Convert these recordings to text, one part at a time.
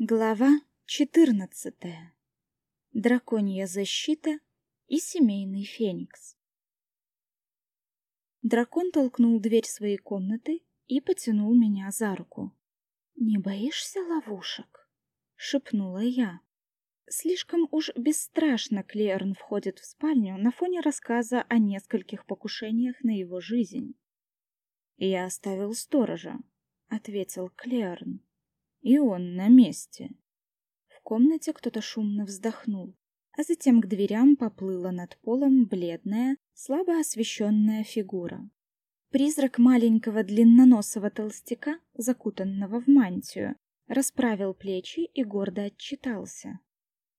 Глава 14. Драконья защита и семейный феникс. Дракон толкнул дверь своей комнаты и потянул меня за руку. «Не боишься ловушек?» — шепнула я. Слишком уж бесстрашно Клеерн входит в спальню на фоне рассказа о нескольких покушениях на его жизнь. «Я оставил сторожа», — ответил Клеерн. И он на месте. В комнате кто-то шумно вздохнул, а затем к дверям поплыла над полом бледная, слабо освещенная фигура. Призрак маленького длинноносого толстяка, закутанного в мантию, расправил плечи и гордо отчитался.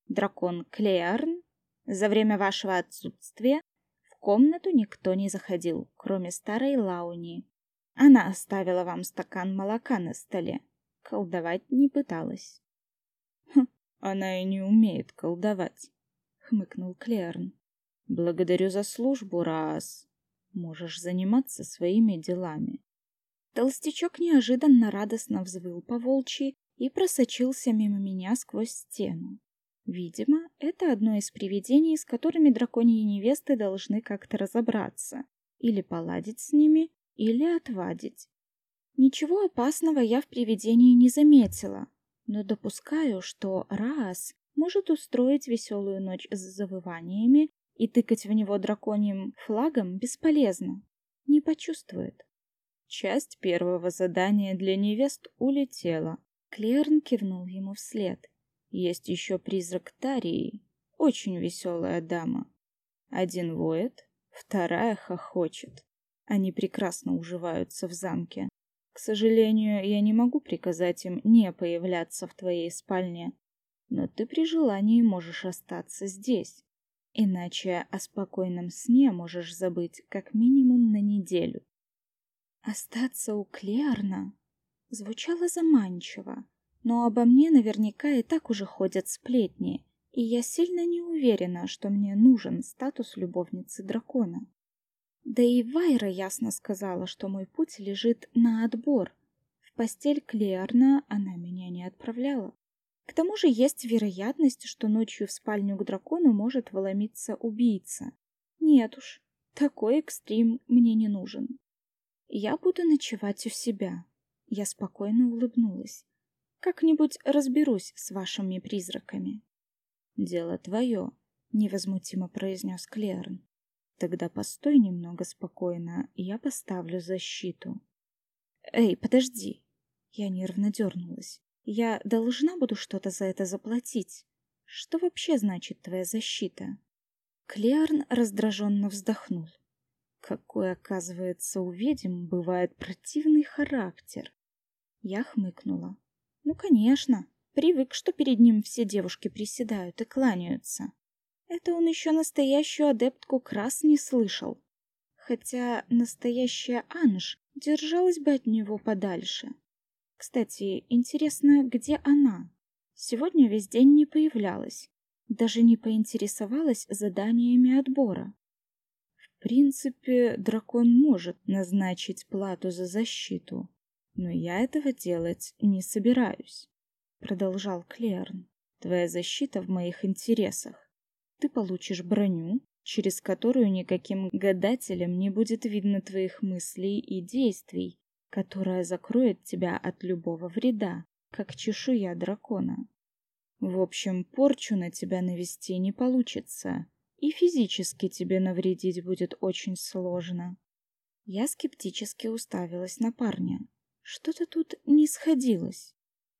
«Дракон Клеарн, за время вашего отсутствия в комнату никто не заходил, кроме старой Лауни. Она оставила вам стакан молока на столе колдовать не пыталась. Хм, она и не умеет колдовать, хмыкнул Клерн. Благодарю за службу, раз. Можешь заниматься своими делами. Толстячок неожиданно радостно взвыл по волчьи и просочился мимо меня сквозь стену. Видимо, это одно из привидений, с которыми драконьи невесты должны как-то разобраться, или поладить с ними, или отвадить. Ничего опасного я в привидении не заметила, но допускаю, что раз может устроить веселую ночь с завываниями и тыкать в него драконьим флагом бесполезно. Не почувствует. Часть первого задания для невест улетела. Клерн кивнул ему вслед. Есть еще призрак Тарии, очень веселая дама. Один воет, вторая хохочет. Они прекрасно уживаются в замке. К сожалению, я не могу приказать им не появляться в твоей спальне, но ты при желании можешь остаться здесь. Иначе о спокойном сне можешь забыть как минимум на неделю. Остаться у Клеарна звучало заманчиво, но обо мне наверняка и так уже ходят сплетни, и я сильно не уверена, что мне нужен статус любовницы дракона. Да и Вайра ясно сказала, что мой путь лежит на отбор. В постель Клеарна она меня не отправляла. К тому же есть вероятность, что ночью в спальню к дракону может вломиться убийца. Нет уж, такой экстрим мне не нужен. Я буду ночевать у себя. Я спокойно улыбнулась. Как-нибудь разберусь с вашими призраками. Дело твое, невозмутимо произнес Клеарн. Тогда постой немного спокойно, я поставлю защиту. Эй, подожди. Я нервно дернулась. Я должна буду что-то за это заплатить. Что вообще значит твоя защита? Клеарн раздраженно вздохнул. Какой, оказывается, у ведьм бывает противный характер. Я хмыкнула. Ну, конечно, привык, что перед ним все девушки приседают и кланяются. Это он еще настоящую адептку крас не слышал. Хотя настоящая Анж держалась бы от него подальше. Кстати, интересно, где она? Сегодня весь день не появлялась. Даже не поинтересовалась заданиями отбора. В принципе, дракон может назначить плату за защиту, но я этого делать не собираюсь, продолжал Клерн. Твоя защита в моих интересах ты получишь броню, через которую никаким гадателям не будет видно твоих мыслей и действий, которая закроет тебя от любого вреда, как чешуя дракона. В общем, порчу на тебя навести не получится, и физически тебе навредить будет очень сложно. Я скептически уставилась на парня. Что-то тут не сходилось.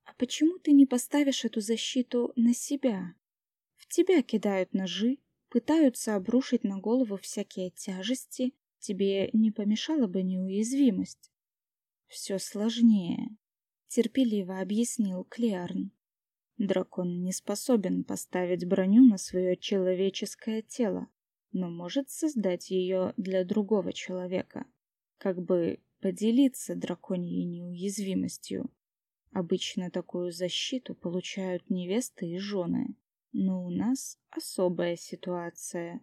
А почему ты не поставишь эту защиту на себя? Тебя кидают ножи, пытаются обрушить на голову всякие тяжести, тебе не помешала бы неуязвимость. Все сложнее, терпеливо объяснил Клеарн. Дракон не способен поставить броню на свое человеческое тело, но может создать ее для другого человека, как бы поделиться драконьей неуязвимостью. Обычно такую защиту получают невесты и жены. Но у нас особая ситуация.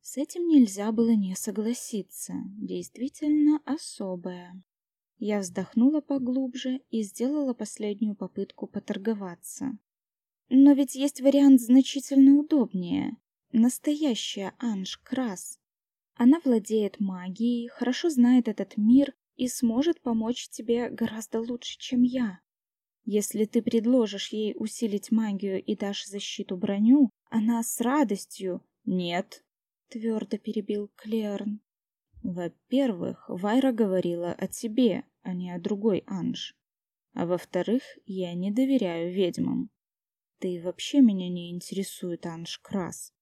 С этим нельзя было не согласиться. Действительно особая. Я вздохнула поглубже и сделала последнюю попытку поторговаться. Но ведь есть вариант значительно удобнее. Настоящая Анж Крас. Она владеет магией, хорошо знает этот мир и сможет помочь тебе гораздо лучше, чем я. Если ты предложишь ей усилить магию и дашь защиту броню, она с радостью... Нет, твердо перебил Клерн. Во-первых, Вайра говорила о тебе, а не о другой Анж. А во-вторых, я не доверяю ведьмам. Ты вообще меня не интересует, Анж Крас.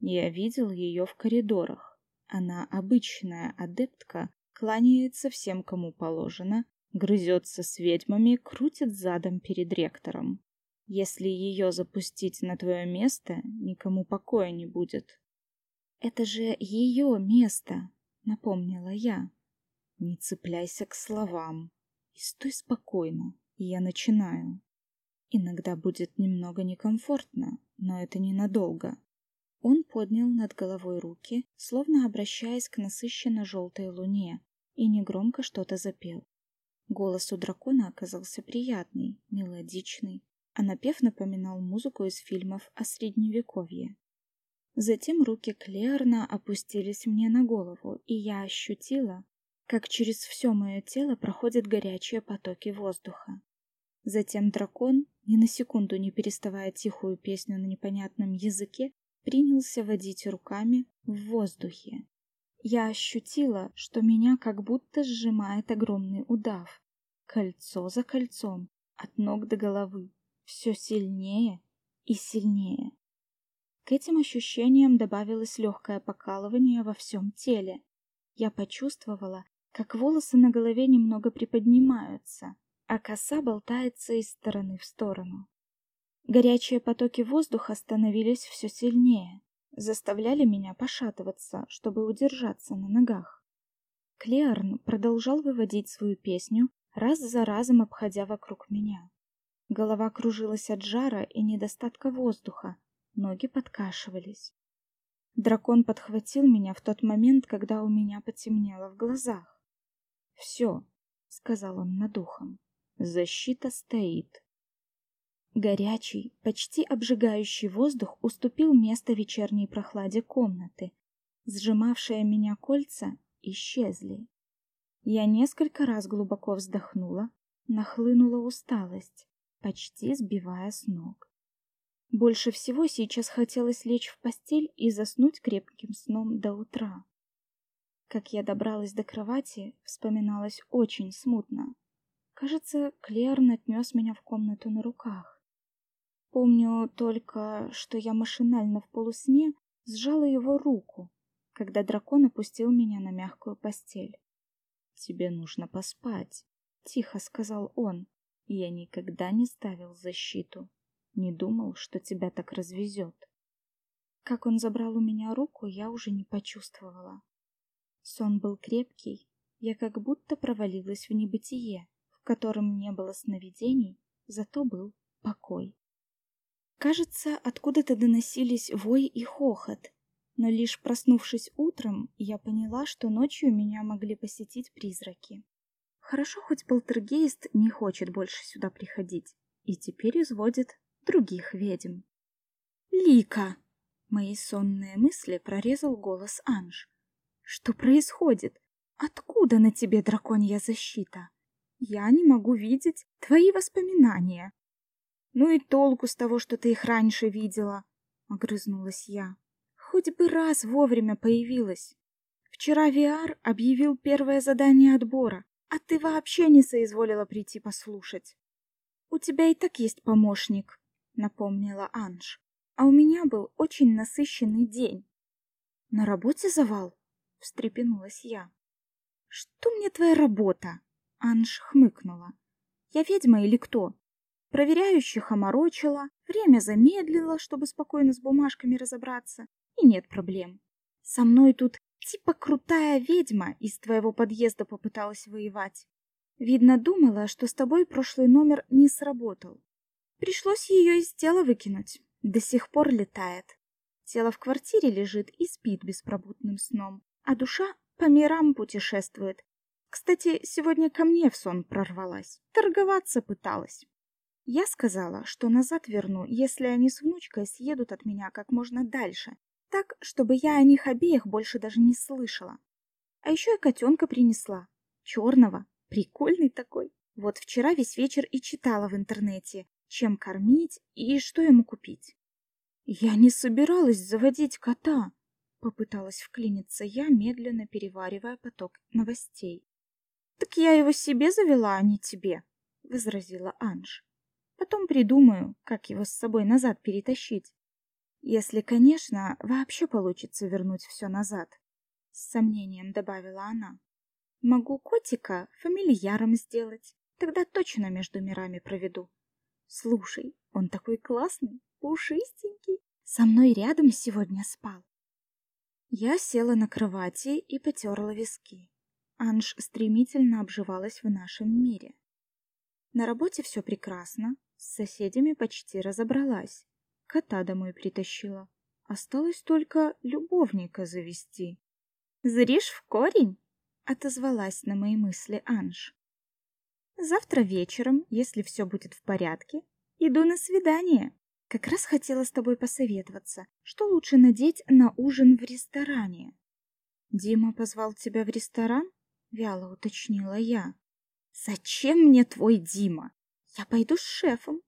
Я видел ее в коридорах. Она обычная адептка, кланяется всем, кому положено, грызется с ведьмами, крутит задом перед ректором. Если ее запустить на твое место, никому покоя не будет. Это же ее место, напомнила я. Не цепляйся к словам и стой спокойно, и я начинаю. Иногда будет немного некомфортно, но это ненадолго. Он поднял над головой руки, словно обращаясь к насыщенно желтой луне, и негромко что-то запел. Голос у дракона оказался приятный, мелодичный, а напев напоминал музыку из фильмов о средневековье. Затем руки Клеарна опустились мне на голову, и я ощутила, как через все мое тело проходят горячие потоки воздуха. Затем дракон, ни на секунду не переставая тихую песню на непонятном языке, принялся водить руками в воздухе. Я ощутила, что меня как будто сжимает огромный удав. Кольцо за кольцом, от ног до головы, все сильнее и сильнее. К этим ощущениям добавилось легкое покалывание во всем теле. Я почувствовала, как волосы на голове немного приподнимаются, а коса болтается из стороны в сторону. Горячие потоки воздуха становились все сильнее, заставляли меня пошатываться, чтобы удержаться на ногах. Клеарн продолжал выводить свою песню, раз за разом обходя вокруг меня. Голова кружилась от жара и недостатка воздуха, ноги подкашивались. Дракон подхватил меня в тот момент, когда у меня потемнело в глазах. «Все», — сказал он над ухом, — «защита стоит». Горячий, почти обжигающий воздух уступил место вечерней прохладе комнаты. Сжимавшие меня кольца исчезли. Я несколько раз глубоко вздохнула, нахлынула усталость, почти сбивая с ног. Больше всего сейчас хотелось лечь в постель и заснуть крепким сном до утра. Как я добралась до кровати, вспоминалось очень смутно. Кажется, Клерн отнес меня в комнату на руках. Помню только, что я машинально в полусне сжала его руку, когда дракон опустил меня на мягкую постель. «Тебе нужно поспать», — тихо сказал он. «Я никогда не ставил защиту. Не думал, что тебя так развезет». Как он забрал у меня руку, я уже не почувствовала. Сон был крепкий, я как будто провалилась в небытие, в котором не было сновидений, зато был покой. Кажется, откуда-то доносились вой и хохот, но лишь проснувшись утром, я поняла, что ночью меня могли посетить призраки. Хорошо, хоть полтергейст не хочет больше сюда приходить и теперь изводит других ведьм. «Лика!» Мои сонные мысли прорезал голос Анж. Что происходит? Откуда на тебе драконья защита? Я не могу видеть твои воспоминания. Ну и толку с того, что ты их раньше видела, огрызнулась я. Хоть бы раз вовремя появилась. Вчера Виар объявил первое задание отбора, а ты вообще не соизволила прийти послушать. У тебя и так есть помощник, напомнила Анж. А у меня был очень насыщенный день. На работе завал? встрепенулась я. Что мне твоя работа? Анж хмыкнула. Я ведьма или кто? Проверяющих оморочила, время замедлила, чтобы спокойно с бумажками разобраться, и нет проблем. Со мной тут типа крутая ведьма из твоего подъезда попыталась воевать. Видно, думала, что с тобой прошлый номер не сработал. Пришлось ее из тела выкинуть. До сих пор летает. Тело в квартире лежит и спит беспробудным сном а душа по мирам путешествует. Кстати, сегодня ко мне в сон прорвалась, торговаться пыталась. Я сказала, что назад верну, если они с внучкой съедут от меня как можно дальше, так, чтобы я о них обеих больше даже не слышала. А еще и котенка принесла, черного, прикольный такой. Вот вчера весь вечер и читала в интернете, чем кормить и что ему купить. Я не собиралась заводить кота, попыталась вклиниться я, медленно переваривая поток новостей. Так я его себе завела, а не тебе, возразила Анж. Потом придумаю, как его с собой назад перетащить. Если, конечно, вообще получится вернуть все назад, с сомнением добавила она. Могу котика фамильяром сделать, тогда точно между мирами проведу. Слушай, он такой классный, пушистенький, со мной рядом сегодня спал. Я села на кровати и потерла виски. Анж стремительно обживалась в нашем мире. На работе все прекрасно, с соседями почти разобралась, кота домой притащила. Осталось только любовника завести. «Зришь в корень?» — отозвалась на мои мысли Анж. «Завтра вечером, если все будет в порядке, иду на свидание. Как раз хотела с тобой посоветоваться, что лучше надеть на ужин в ресторане». «Дима позвал тебя в ресторан?» — вяло уточнила я. «Зачем мне твой Дима? Я пойду с шефом».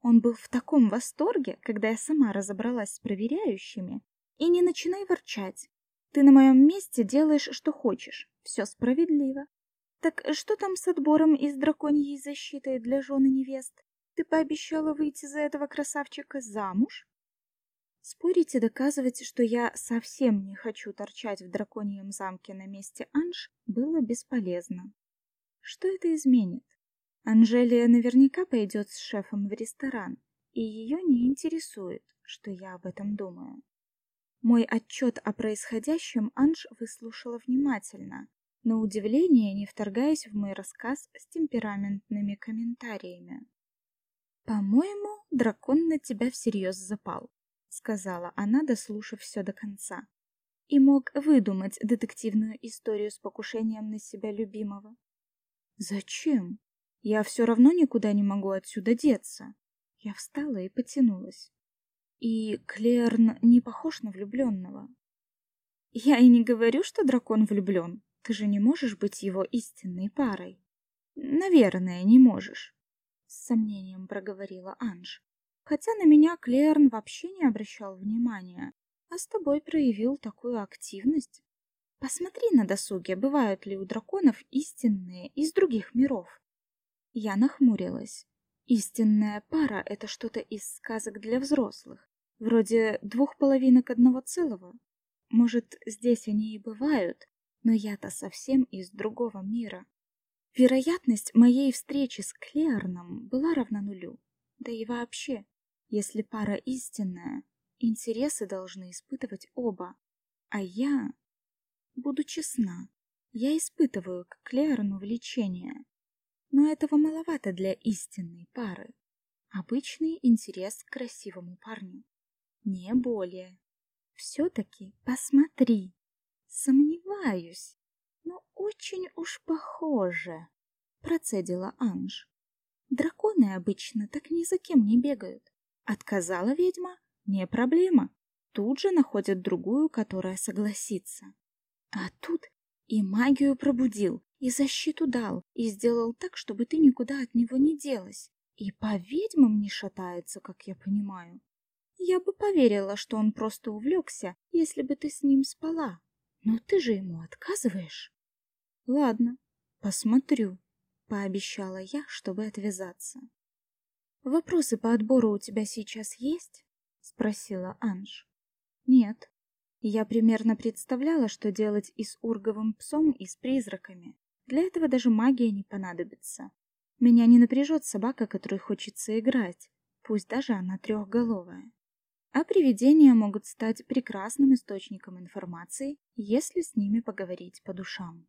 Он был в таком восторге, когда я сама разобралась с проверяющими. И не начинай ворчать. Ты на моем месте делаешь, что хочешь. Все справедливо. Так что там с отбором из драконьей защиты для жены невест? Ты пообещала выйти за этого красавчика замуж? Спорить и доказывать, что я совсем не хочу торчать в драконьем замке на месте Анж, было бесполезно. Что это изменит? Анжелия наверняка пойдет с шефом в ресторан, и ее не интересует, что я об этом думаю. Мой отчет о происходящем Анж выслушала внимательно, на удивление не вторгаясь в мой рассказ с темпераментными комментариями. «По-моему, дракон на тебя всерьез запал сказала она, дослушав все до конца. И мог выдумать детективную историю с покушением на себя любимого. Зачем? Я все равно никуда не могу отсюда деться. Я встала и потянулась. И Клерн не похож на влюбленного. Я и не говорю, что дракон влюблен. Ты же не можешь быть его истинной парой. Наверное, не можешь. С сомнением проговорила Анж. Хотя на меня Клерн вообще не обращал внимания, а с тобой проявил такую активность. Посмотри на досуге, бывают ли у драконов истинные из других миров. Я нахмурилась. Истинная пара — это что-то из сказок для взрослых, вроде двух половинок одного целого. Может, здесь они и бывают, но я-то совсем из другого мира. Вероятность моей встречи с Клеарном была равна нулю. Да и вообще, если пара истинная, интересы должны испытывать оба. А я... Буду честна, я испытываю к Клерону влечение. Но этого маловато для истинной пары. Обычный интерес к красивому парню. Не более. Все-таки посмотри. Сомневаюсь, но очень уж похоже, процедила Анж. Драконы обычно так ни за кем не бегают. Отказала ведьма? Не проблема. Тут же находят другую, которая согласится. А тут и магию пробудил, и защиту дал, и сделал так, чтобы ты никуда от него не делась. И по ведьмам не шатается, как я понимаю. Я бы поверила, что он просто увлекся, если бы ты с ним спала. Но ты же ему отказываешь. Ладно, посмотрю, пообещала я, чтобы отвязаться. «Вопросы по отбору у тебя сейчас есть?» — спросила Анж. «Нет. Я примерно представляла, что делать и с урговым псом, и с призраками. Для этого даже магия не понадобится. Меня не напряжет собака, которой хочется играть, пусть даже она трехголовая. А привидения могут стать прекрасным источником информации, если с ними поговорить по душам.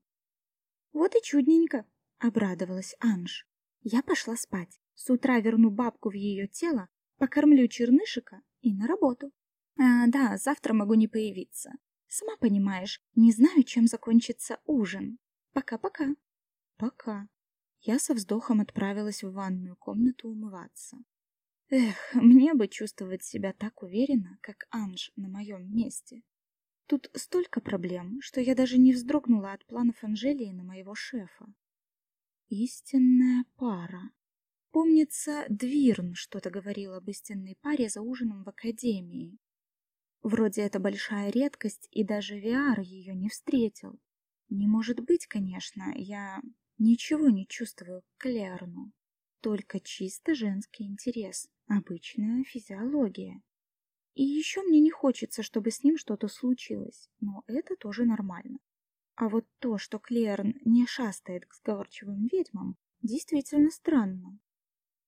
«Вот и чудненько!» — обрадовалась Анж. Я пошла спать. С утра верну бабку в ее тело, покормлю чернышика и на работу. А, да, завтра могу не появиться. Сама понимаешь, не знаю, чем закончится ужин. Пока-пока. Пока. Я со вздохом отправилась в ванную комнату умываться. Эх, мне бы чувствовать себя так уверенно, как Анж на моем месте. Тут столько проблем, что я даже не вздрогнула от планов Анжелии на моего шефа. Истинная пара. Помнится, Двирн что-то говорил об истинной паре за ужином в академии. Вроде это большая редкость, и даже Виар ее не встретил. Не может быть, конечно, я ничего не чувствую к Клерну. Только чисто женский интерес, обычная физиология. И еще мне не хочется, чтобы с ним что-то случилось, но это тоже нормально. А вот то, что Клерн не шастает к сговорчивым ведьмам, действительно странно.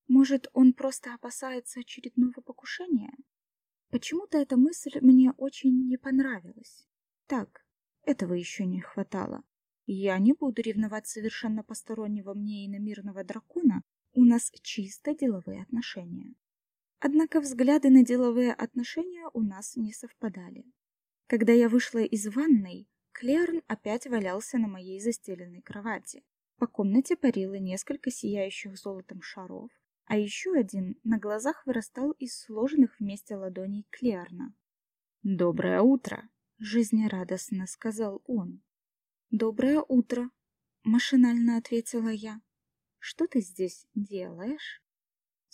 Может, он просто опасается очередного покушения? Почему-то эта мысль мне очень не понравилась. Так, этого еще не хватало. Я не буду ревновать совершенно постороннего мне иномирного дракона, у нас чисто деловые отношения. Однако взгляды на деловые отношения у нас не совпадали. Когда я вышла из ванной, Клерн опять валялся на моей застеленной кровати. По комнате парило несколько сияющих золотом шаров, а еще один на глазах вырастал из сложенных вместе ладоней Клерна. «Доброе утро!» — жизнерадостно сказал он. «Доброе утро!» — машинально ответила я. «Что ты здесь делаешь?»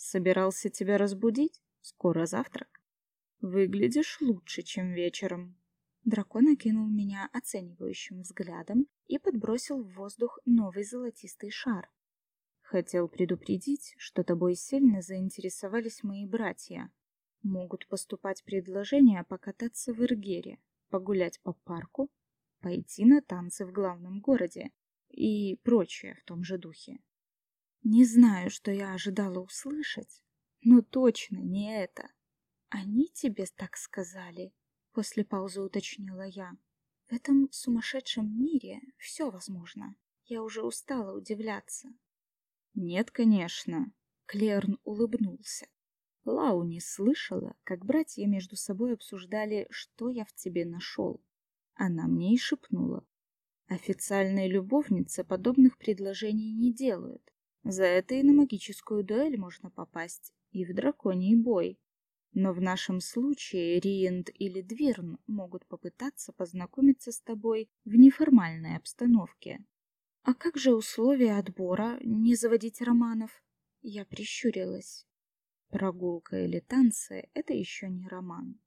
Собирался тебя разбудить? Скоро завтрак. Выглядишь лучше, чем вечером. Дракон окинул меня оценивающим взглядом и подбросил в воздух новый золотистый шар. Хотел предупредить, что тобой сильно заинтересовались мои братья. Могут поступать предложения покататься в Иргере, погулять по парку, пойти на танцы в главном городе и прочее в том же духе. Не знаю, что я ожидала услышать, но точно не это. Они тебе так сказали, после паузы уточнила я. В этом сумасшедшем мире все возможно. Я уже устала удивляться. Нет, конечно, Клерн улыбнулся. Лау не слышала, как братья между собой обсуждали, что я в тебе нашел. Она мне и шепнула. Официальные любовницы подобных предложений не делают. За это и на магическую дуэль можно попасть, и в драконий бой. Но в нашем случае Риент или Двирн могут попытаться познакомиться с тобой в неформальной обстановке. А как же условия отбора, не заводить романов? Я прищурилась. Прогулка или танцы — это еще не роман.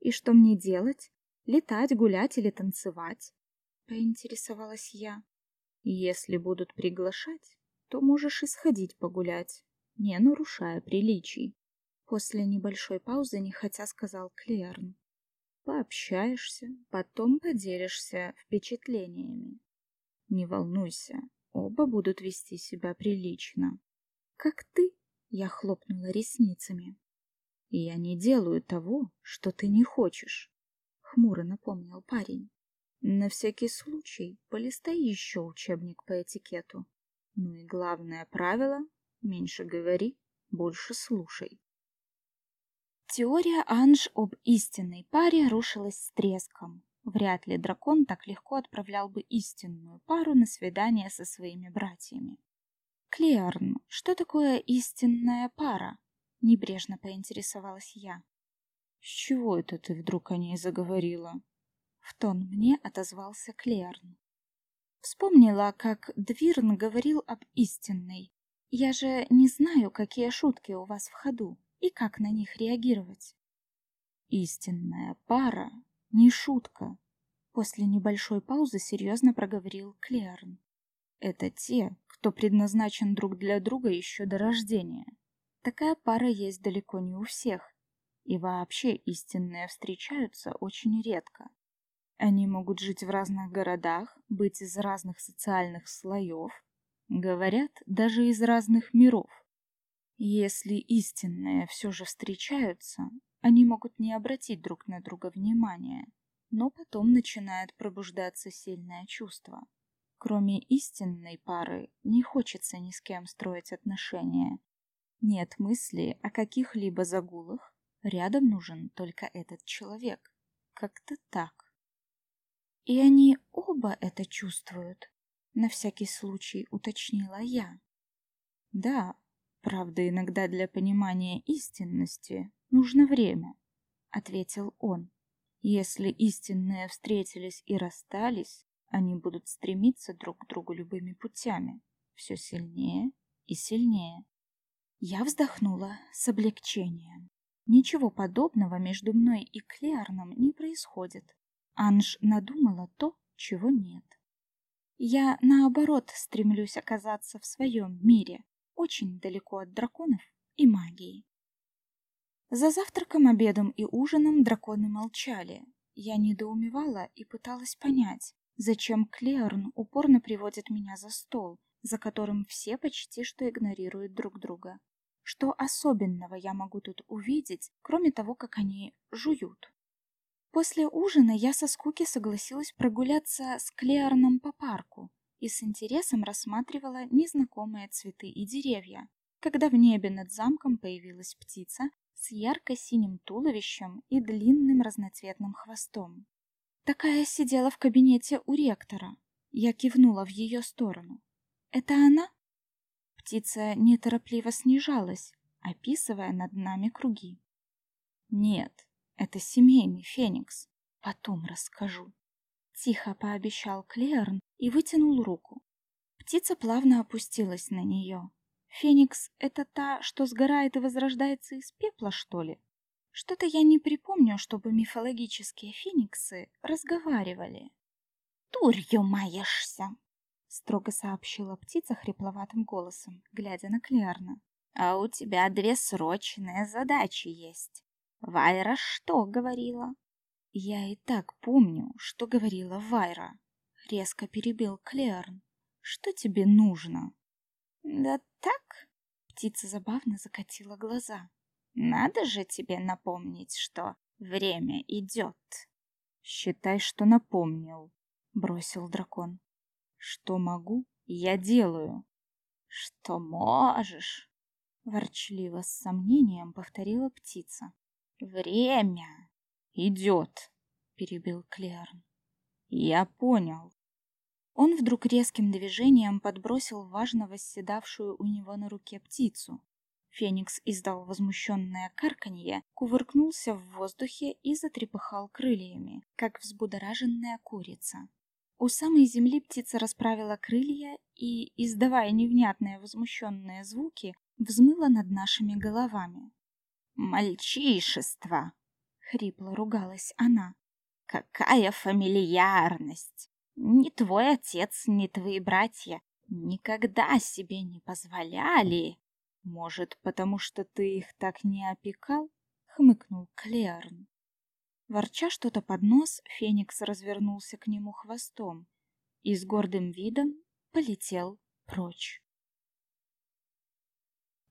И что мне делать? Летать, гулять или танцевать? Поинтересовалась я. Если будут приглашать, то можешь и сходить погулять, не нарушая приличий. После небольшой паузы нехотя сказал Клерн. Пообщаешься, потом поделишься впечатлениями. Не волнуйся, оба будут вести себя прилично. Как ты? Я хлопнула ресницами. Я не делаю того, что ты не хочешь, хмуро напомнил парень. На всякий случай полистай еще учебник по этикету. Ну и главное правило — меньше говори, больше слушай. Теория Анж об истинной паре рушилась с треском. Вряд ли дракон так легко отправлял бы истинную пару на свидание со своими братьями. «Клеарн, что такое истинная пара?» — небрежно поинтересовалась я. «С чего это ты вдруг о ней заговорила?» В тон мне отозвался Клеарн. Вспомнила, как Двирн говорил об истинной. Я же не знаю, какие шутки у вас в ходу и как на них реагировать. Истинная пара не шутка. После небольшой паузы серьезно проговорил Клеарн. Это те, кто предназначен друг для друга еще до рождения. Такая пара есть далеко не у всех. И вообще истинные встречаются очень редко. Они могут жить в разных городах, быть из разных социальных слоев, говорят, даже из разных миров. Если истинные все же встречаются, они могут не обратить друг на друга внимания, но потом начинает пробуждаться сильное чувство. Кроме истинной пары, не хочется ни с кем строить отношения. Нет мысли о каких-либо загулах, рядом нужен только этот человек. Как-то так. И они оба это чувствуют. На всякий случай уточнила я. Да, правда, иногда для понимания истинности нужно время, ответил он. Если истинные встретились и расстались, они будут стремиться друг к другу любыми путями, все сильнее и сильнее. Я вздохнула с облегчением. Ничего подобного между мной и Клеарном не происходит. Анж надумала то, чего нет. Я, наоборот, стремлюсь оказаться в своем мире, очень далеко от драконов и магии. За завтраком, обедом и ужином драконы молчали. Я недоумевала и пыталась понять, зачем Клеорн упорно приводит меня за стол, за которым все почти что игнорируют друг друга. Что особенного я могу тут увидеть, кроме того, как они жуют? После ужина я со скуки согласилась прогуляться с Клеарном по парку и с интересом рассматривала незнакомые цветы и деревья, когда в небе над замком появилась птица с ярко-синим туловищем и длинным разноцветным хвостом. Такая сидела в кабинете у ректора. Я кивнула в ее сторону. «Это она?» Птица неторопливо снижалась, описывая над нами круги. «Нет, это семейный феникс. Потом расскажу. Тихо пообещал Клеарн и вытянул руку. Птица плавно опустилась на нее. Феникс — это та, что сгорает и возрождается из пепла, что ли? Что-то я не припомню, чтобы мифологические фениксы разговаривали. «Турью маешься!» — строго сообщила птица хрипловатым голосом, глядя на Клеарна. «А у тебя две срочные задачи есть. Вайра что говорила? Я и так помню, что говорила Вайра. Резко перебил Клеарн. Что тебе нужно? Да так, птица забавно закатила глаза. Надо же тебе напомнить, что время идет. Считай, что напомнил, бросил дракон. Что могу, я делаю. Что можешь, ворчливо с сомнением повторила птица. Время идет, перебил Клеарн. Я понял. Он вдруг резким движением подбросил важно восседавшую у него на руке птицу. Феникс издал возмущенное карканье, кувыркнулся в воздухе и затрепыхал крыльями, как взбудораженная курица. У самой земли птица расправила крылья и, издавая невнятные возмущенные звуки, взмыла над нашими головами. «Мальчишество!» — хрипло ругалась она. «Какая фамильярность! Ни твой отец, ни твои братья никогда себе не позволяли!» «Может, потому что ты их так не опекал?» — хмыкнул Клеарн. Ворча что-то под нос, Феникс развернулся к нему хвостом и с гордым видом полетел прочь.